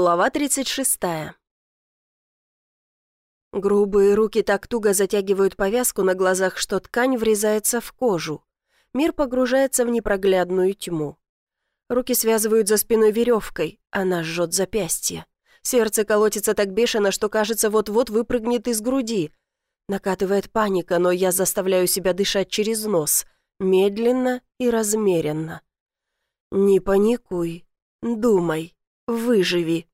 Глава 36. Грубые руки так туго затягивают повязку на глазах, что ткань врезается в кожу. Мир погружается в непроглядную тьму. Руки связывают за спиной веревкой, она жжет запястье. Сердце колотится так бешено, что кажется, вот-вот выпрыгнет из груди. Накатывает паника, но я заставляю себя дышать через нос, медленно и размеренно. «Не паникуй, думай». Выживи.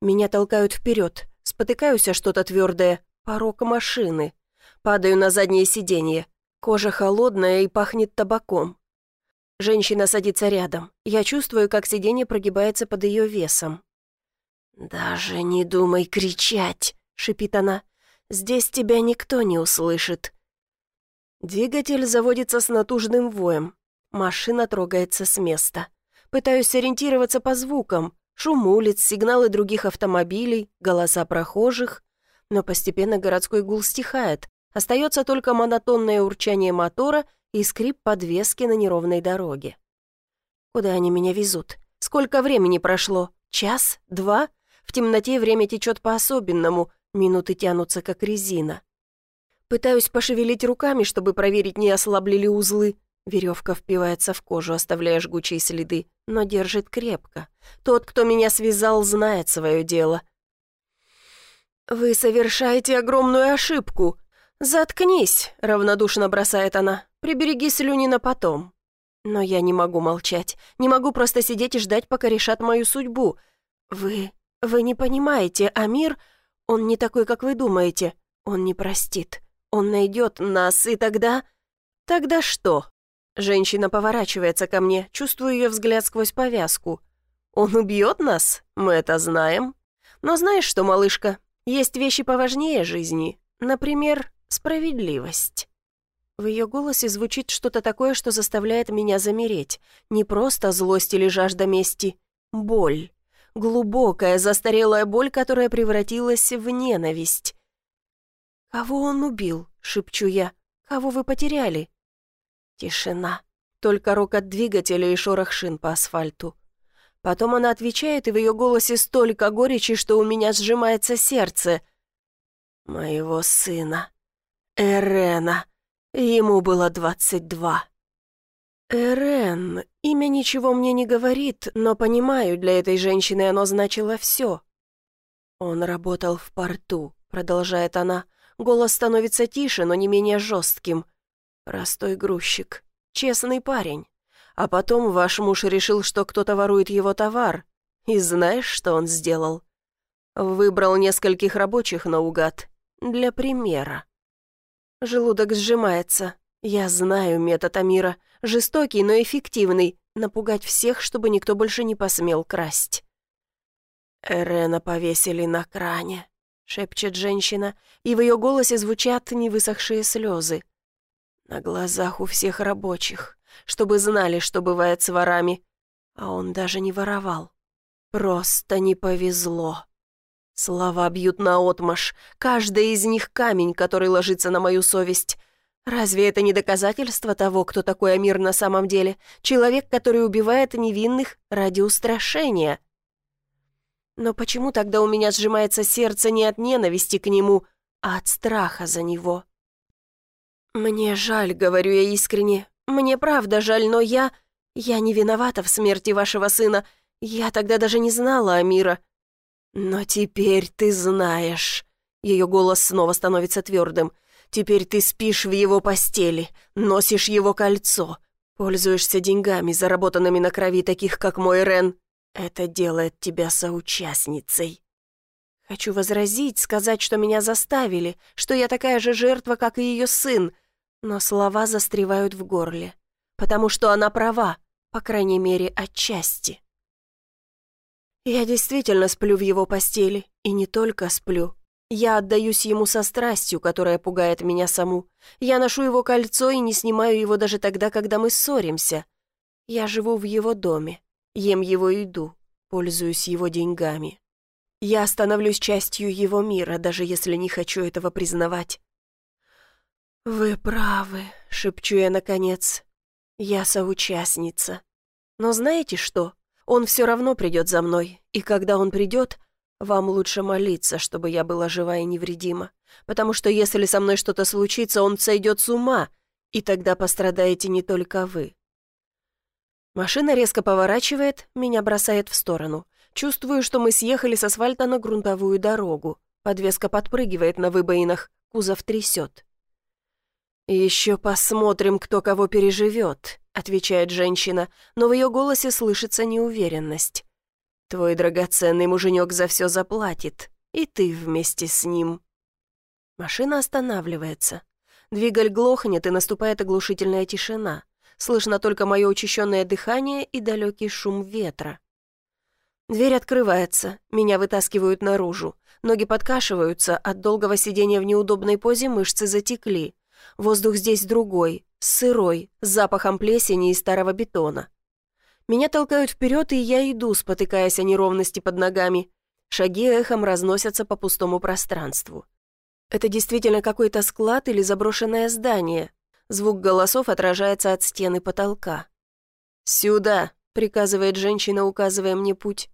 Меня толкают вперед, спотыкаюсь о что-то твердое, порог машины. Падаю на заднее сиденье. Кожа холодная и пахнет табаком. Женщина садится рядом. Я чувствую, как сиденье прогибается под ее весом. «Даже не думай кричать», — шипит она. «Здесь тебя никто не услышит». Двигатель заводится с натужным воем. Машина трогается с места. Пытаюсь ориентироваться по звукам. Шум улиц, сигналы других автомобилей, голоса прохожих. Но постепенно городской гул стихает. Остается только монотонное урчание мотора и скрип подвески на неровной дороге. Куда они меня везут? Сколько времени прошло? Час? Два? В темноте время течет по-особенному, минуты тянутся как резина. Пытаюсь пошевелить руками, чтобы проверить, не ослабли ли узлы. Веревка впивается в кожу, оставляя жгучие следы, но держит крепко. Тот, кто меня связал, знает свое дело. «Вы совершаете огромную ошибку. Заткнись», — равнодушно бросает она. «Прибереги слюни на потом». Но я не могу молчать. Не могу просто сидеть и ждать, пока решат мою судьбу. Вы... вы не понимаете, Амир... Он не такой, как вы думаете. Он не простит. Он найдет нас, и тогда... Тогда что? Женщина поворачивается ко мне, чувствую ее взгляд сквозь повязку. «Он убьет нас? Мы это знаем. Но знаешь что, малышка, есть вещи поважнее жизни. Например, справедливость». В ее голосе звучит что-то такое, что заставляет меня замереть. Не просто злость или жажда мести. Боль. Глубокая, застарелая боль, которая превратилась в ненависть. «Кого он убил?» — шепчу я. «Кого вы потеряли?» Тишина. Только рокот двигателя и шорох шин по асфальту. Потом она отвечает, и в ее голосе столько горечи, что у меня сжимается сердце. «Моего сына. Эрена. Ему было двадцать два». Эрен. Имя ничего мне не говорит, но понимаю, для этой женщины оно значило все. «Он работал в порту», — продолжает она. Голос становится тише, но не менее жестким. Простой грузчик, честный парень. А потом ваш муж решил, что кто-то ворует его товар. И знаешь, что он сделал? Выбрал нескольких рабочих наугад. Для примера. Желудок сжимается. Я знаю метод Амира. Жестокий, но эффективный. Напугать всех, чтобы никто больше не посмел красть. Эрена повесили на кране, шепчет женщина, и в ее голосе звучат невысохшие слезы. На глазах у всех рабочих, чтобы знали, что бывает с ворами. А он даже не воровал. Просто не повезло. Слова бьют наотмашь, каждая из них камень, который ложится на мою совесть. Разве это не доказательство того, кто такой Амир на самом деле? Человек, который убивает невинных ради устрашения. Но почему тогда у меня сжимается сердце не от ненависти к нему, а от страха за него? «Мне жаль», — говорю я искренне. «Мне правда жаль, но я... Я не виновата в смерти вашего сына. Я тогда даже не знала Амира». «Но теперь ты знаешь». Ее голос снова становится твердым. «Теперь ты спишь в его постели, носишь его кольцо, пользуешься деньгами, заработанными на крови таких, как мой Рен. Это делает тебя соучастницей». Хочу возразить, сказать, что меня заставили, что я такая же жертва, как и ее сын, но слова застревают в горле, потому что она права, по крайней мере, отчасти. Я действительно сплю в его постели, и не только сплю. Я отдаюсь ему со страстью, которая пугает меня саму. Я ношу его кольцо и не снимаю его даже тогда, когда мы ссоримся. Я живу в его доме, ем его еду, пользуюсь его деньгами. Я становлюсь частью его мира, даже если не хочу этого признавать. «Вы правы», — шепчу я наконец. «Я соучастница. Но знаете что? Он все равно придет за мной, и когда он придет, вам лучше молиться, чтобы я была жива и невредима, потому что если со мной что-то случится, он сойдет с ума, и тогда пострадаете не только вы». Машина резко поворачивает, меня бросает в сторону. Чувствую, что мы съехали с асфальта на грунтовую дорогу. Подвеска подпрыгивает на выбоинах, кузов трясет. «Еще посмотрим, кто кого переживет», — отвечает женщина, но в ее голосе слышится неуверенность. «Твой драгоценный муженек за все заплатит, и ты вместе с ним». Машина останавливается. Двигаль глохнет, и наступает оглушительная тишина. Слышно только мое учащенное дыхание и далекий шум ветра. Дверь открывается, меня вытаскивают наружу. Ноги подкашиваются, от долгого сидения в неудобной позе мышцы затекли. Воздух здесь другой, сырой, с запахом плесени и старого бетона. Меня толкают вперед, и я иду, спотыкаясь о неровности под ногами. Шаги эхом разносятся по пустому пространству. Это действительно какой-то склад или заброшенное здание. Звук голосов отражается от стены потолка. «Сюда!» — приказывает женщина, указывая мне путь.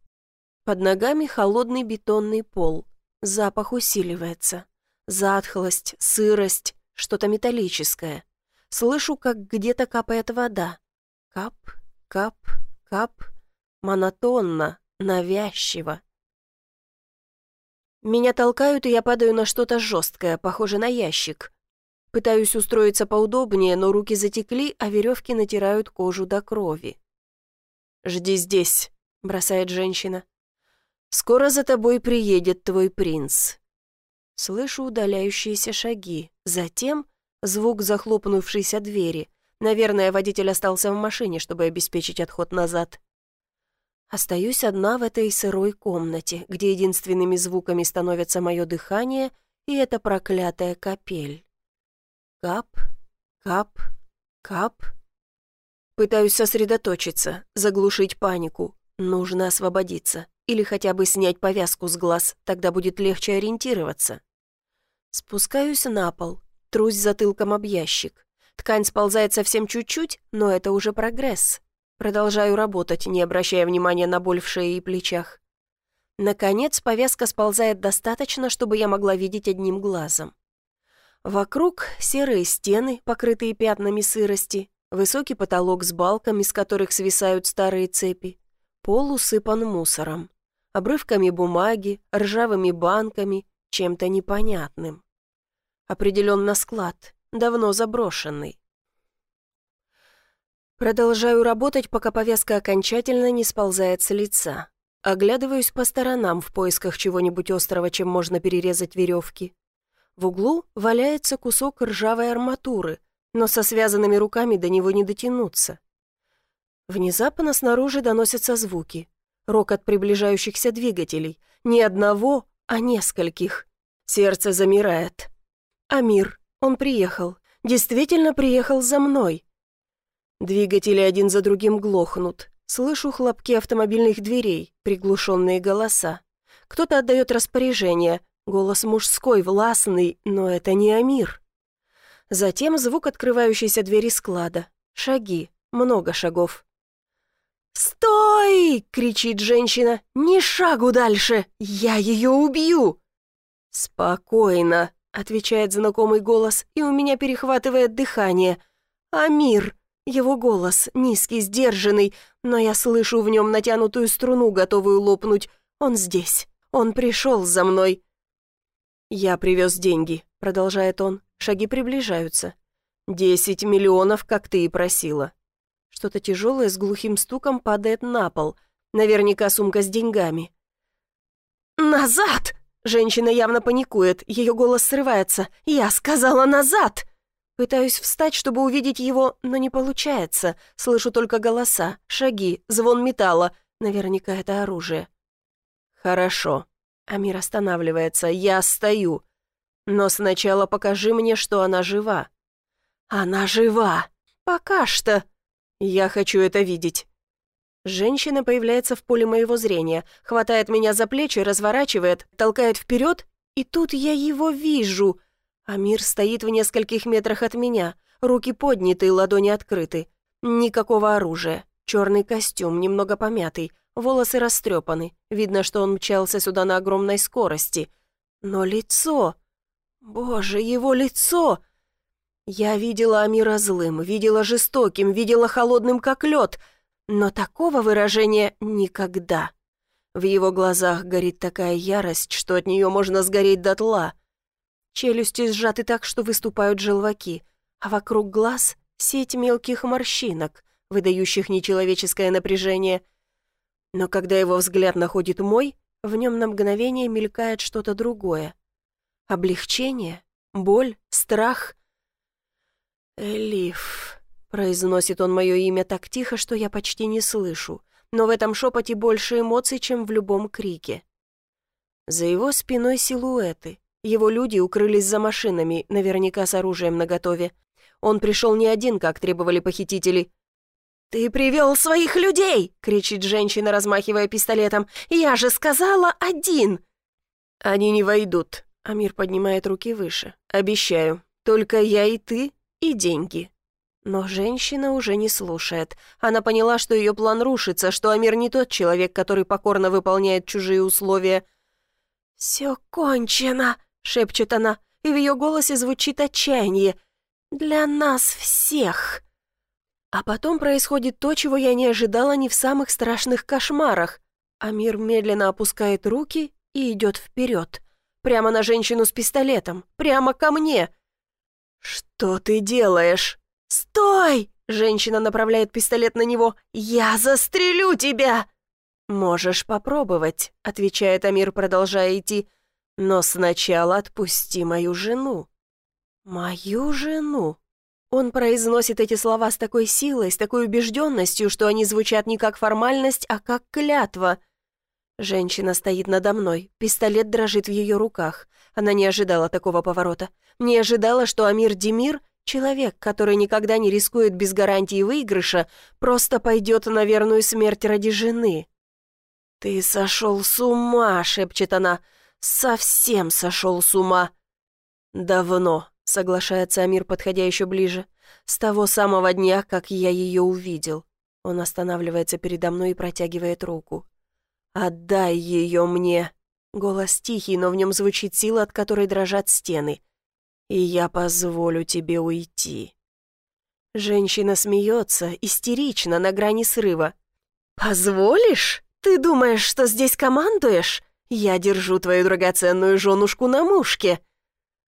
Под ногами холодный бетонный пол. Запах усиливается. Затхлость, сырость, что-то металлическое. Слышу, как где-то капает вода. Кап, кап, кап. Монотонно, навязчиво. Меня толкают, и я падаю на что-то жесткое, похоже на ящик. Пытаюсь устроиться поудобнее, но руки затекли, а веревки натирают кожу до крови. «Жди здесь», — бросает женщина. «Скоро за тобой приедет твой принц». Слышу удаляющиеся шаги. Затем звук захлопнувшейся двери. Наверное, водитель остался в машине, чтобы обеспечить отход назад. Остаюсь одна в этой сырой комнате, где единственными звуками становятся мое дыхание и эта проклятая капель. Кап, кап, кап. Пытаюсь сосредоточиться, заглушить панику. Нужно освободиться или хотя бы снять повязку с глаз, тогда будет легче ориентироваться. Спускаюсь на пол, трусь затылком об ящик. Ткань сползает совсем чуть-чуть, но это уже прогресс. Продолжаю работать, не обращая внимания на боль в шее и плечах. Наконец, повязка сползает достаточно, чтобы я могла видеть одним глазом. Вокруг серые стены, покрытые пятнами сырости, высокий потолок с балками, с которых свисают старые цепи. Пол усыпан мусором, обрывками бумаги, ржавыми банками, чем-то непонятным. Определенно склад, давно заброшенный. Продолжаю работать, пока повязка окончательно не сползает с лица. Оглядываюсь по сторонам в поисках чего-нибудь острого, чем можно перерезать веревки. В углу валяется кусок ржавой арматуры, но со связанными руками до него не дотянуться. Внезапно снаружи доносятся звуки. Рокот приближающихся двигателей. Не одного, а нескольких. Сердце замирает. Амир, он приехал. Действительно приехал за мной. Двигатели один за другим глохнут. Слышу хлопки автомобильных дверей, приглушенные голоса. Кто-то отдает распоряжение. Голос мужской, властный, но это не Амир. Затем звук открывающейся двери склада. Шаги, много шагов. «Стой!» — кричит женщина. «Ни шагу дальше! Я ее убью!» «Спокойно!» — отвечает знакомый голос, и у меня перехватывает дыхание. «Амир!» Его голос, низкий, сдержанный, но я слышу в нем натянутую струну, готовую лопнуть. Он здесь. Он пришел за мной. «Я привез деньги», — продолжает он. Шаги приближаются. «Десять миллионов, как ты и просила». Что-то тяжелое с глухим стуком падает на пол. Наверняка сумка с деньгами. «Назад!» Женщина явно паникует, ее голос срывается. «Я сказала назад!» Пытаюсь встать, чтобы увидеть его, но не получается. Слышу только голоса, шаги, звон металла. Наверняка это оружие. «Хорошо». Амир останавливается. «Я стою. Но сначала покажи мне, что она жива». «Она жива! Пока что!» «Я хочу это видеть». Женщина появляется в поле моего зрения, хватает меня за плечи, разворачивает, толкает вперед, и тут я его вижу — Амир стоит в нескольких метрах от меня, руки подняты, ладони открыты. Никакого оружия. Черный костюм, немного помятый. Волосы растрепаны. Видно, что он мчался сюда на огромной скорости. Но лицо... Боже, его лицо! Я видела Амира злым, видела жестоким, видела холодным, как лед, но такого выражения никогда. В его глазах горит такая ярость, что от нее можно сгореть дотла. Челюсти сжаты так, что выступают желваки, а вокруг глаз сеть мелких морщинок, выдающих нечеловеческое напряжение. Но когда его взгляд находит мой, в нем на мгновение мелькает что-то другое. Облегчение, боль, страх. «Элиф», — произносит он мое имя так тихо, что я почти не слышу, но в этом шепоте больше эмоций, чем в любом крике. За его спиной силуэты. Его люди укрылись за машинами, наверняка с оружием наготове. Он пришел не один, как требовали похитители. «Ты привел своих людей!» — кричит женщина, размахивая пистолетом. «Я же сказала один!» «Они не войдут», — Амир поднимает руки выше. «Обещаю. Только я и ты, и деньги». Но женщина уже не слушает. Она поняла, что ее план рушится, что Амир не тот человек, который покорно выполняет чужие условия. «Все кончено!» — шепчет она, и в ее голосе звучит отчаяние. «Для нас всех!» А потом происходит то, чего я не ожидала ни в самых страшных кошмарах. Амир медленно опускает руки и идет вперед. Прямо на женщину с пистолетом. Прямо ко мне. «Что ты делаешь?» «Стой!» — женщина направляет пистолет на него. «Я застрелю тебя!» «Можешь попробовать», — отвечает Амир, продолжая идти. «Но сначала отпусти мою жену». «Мою жену?» Он произносит эти слова с такой силой, с такой убежденностью, что они звучат не как формальность, а как клятва. Женщина стоит надо мной, пистолет дрожит в ее руках. Она не ожидала такого поворота. Не ожидала, что Амир Демир, человек, который никогда не рискует без гарантии выигрыша, просто пойдет на верную смерть ради жены. «Ты сошел с ума!» — шепчет она. «Совсем сошел с ума!» «Давно», соглашается Амир, подходя еще ближе. «С того самого дня, как я ее увидел». Он останавливается передо мной и протягивает руку. «Отдай ее мне!» Голос тихий, но в нем звучит сила, от которой дрожат стены. «И я позволю тебе уйти». Женщина смеется, истерично, на грани срыва. «Позволишь? Ты думаешь, что здесь командуешь? Я держу твою драгоценную женушку на мушке.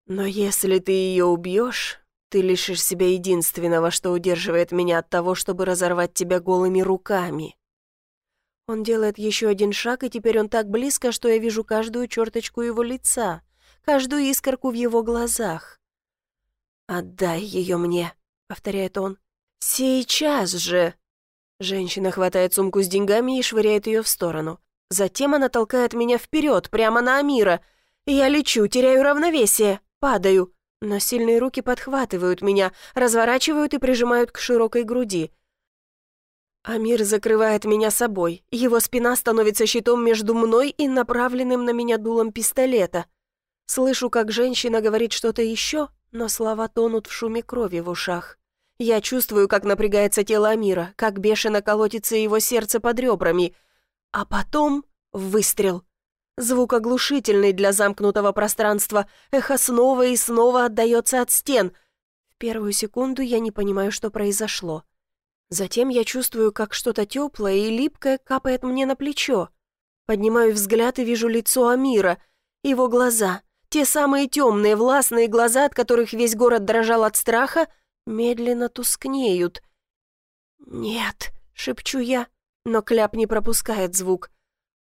Но если ты ее убьешь, ты лишишь себя единственного, что удерживает меня от того, чтобы разорвать тебя голыми руками. Он делает еще один шаг, и теперь он так близко, что я вижу каждую черточку его лица, каждую искорку в его глазах. «Отдай ее мне», — повторяет он. «Сейчас же!» Женщина хватает сумку с деньгами и швыряет ее в сторону. Затем она толкает меня вперед, прямо на Амира. Я лечу, теряю равновесие. Падаю, но сильные руки подхватывают меня, разворачивают и прижимают к широкой груди. Амир закрывает меня собой. Его спина становится щитом между мной и направленным на меня дулом пистолета. Слышу, как женщина говорит что-то еще, но слова тонут в шуме крови в ушах. Я чувствую, как напрягается тело Амира, как бешено колотится его сердце под ребрами. А потом выстрел. Звук оглушительный для замкнутого пространства, эхо снова и снова отдается от стен. В первую секунду я не понимаю, что произошло. Затем я чувствую, как что-то теплое и липкое капает мне на плечо. Поднимаю взгляд и вижу лицо Амира, его глаза, те самые темные, властные глаза, от которых весь город дрожал от страха, медленно тускнеют. «Нет», — шепчу я, но кляп не пропускает звук —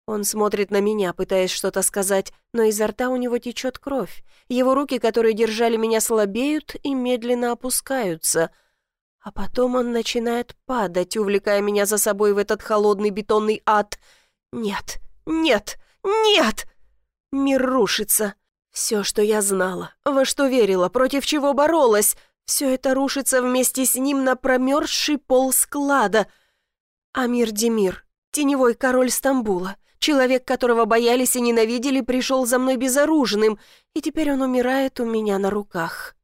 он смотрит на меня, пытаясь что-то сказать, но изо рта у него течет кровь. Его руки, которые держали меня, слабеют и медленно опускаются. А потом он начинает падать, увлекая меня за собой в этот холодный бетонный ад. Нет, нет, нет! Мир рушится. Все, что я знала, во что верила, против чего боролась, все это рушится вместе с ним на промерзший пол склада. Амир Демир, теневой король Стамбула — Человек, которого боялись и ненавидели, пришел за мной безоружным, и теперь он умирает у меня на руках.